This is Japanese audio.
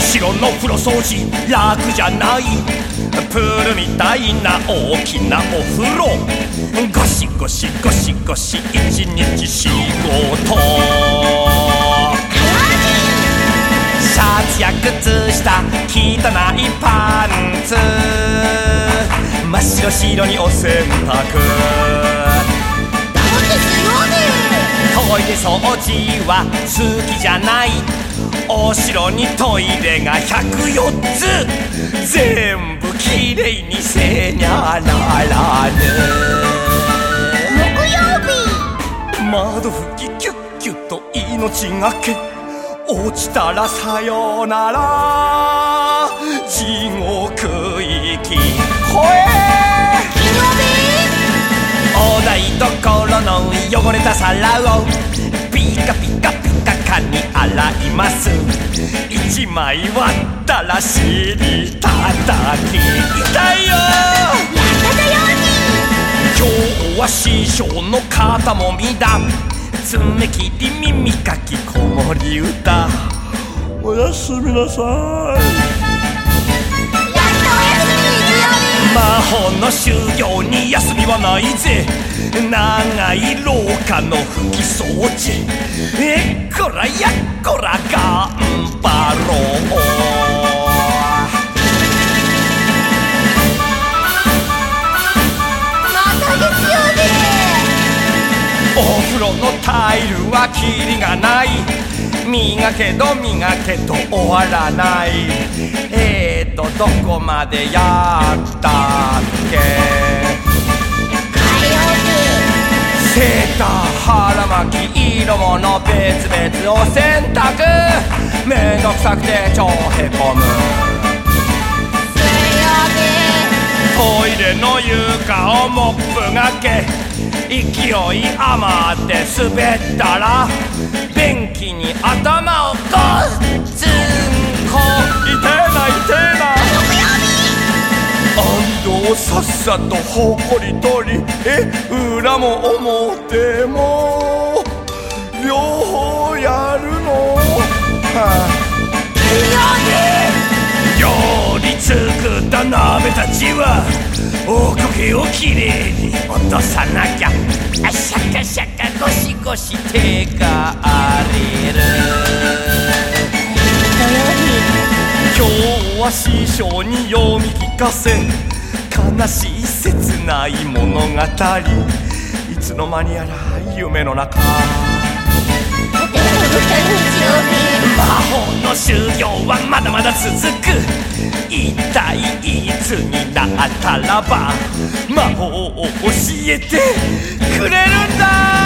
城の風呂掃除楽じゃないプールみたいな大きなお風呂ゴシゴシゴシゴシ一日仕事シャツや靴下汚いパンツ真っ白白にお洗濯トイレ掃除は好きじゃないお城にトイレが104つ。全部きれいにせにゃならぬ。木曜日。窓拭きキュッキュッと命がけ。落ちたらさよなら。地獄行き。ほえ。お台所の汚れた皿を。ピカピカピカカに洗います。一枚割ったら尻叩き痛いよやっただよ。今日は師匠の肩もみだ。爪切り耳かき子守歌。おやすみなさい。やったおやすみ魔法の修行に休みはないぜ長い廊下の拭き掃除。えっこらやっこら頑張ろうお風呂のタイルはキリがない。磨けど磨けど終わらない。えーとどこまでやったっけ？腹巻き色物別々お洗濯めんどくさくて超へこむ。水曜日トイレの床をモップがけ。勢い余って滑ったら便器に頭をゴッツンコ。痛えな痛えな安藤さっさとほこり取りえ裏も表も。ったちはおこげをきれいに落とさなきゃ。あシャカシャカゴシゴシ手が荒れる。日土曜日今日は師匠に読み聞かせ悲しい切ない物語。いつの間にやら夢の中。魔法の修行はまだまだ続く。一体いつになったらば魔法を教えてくれるんだ。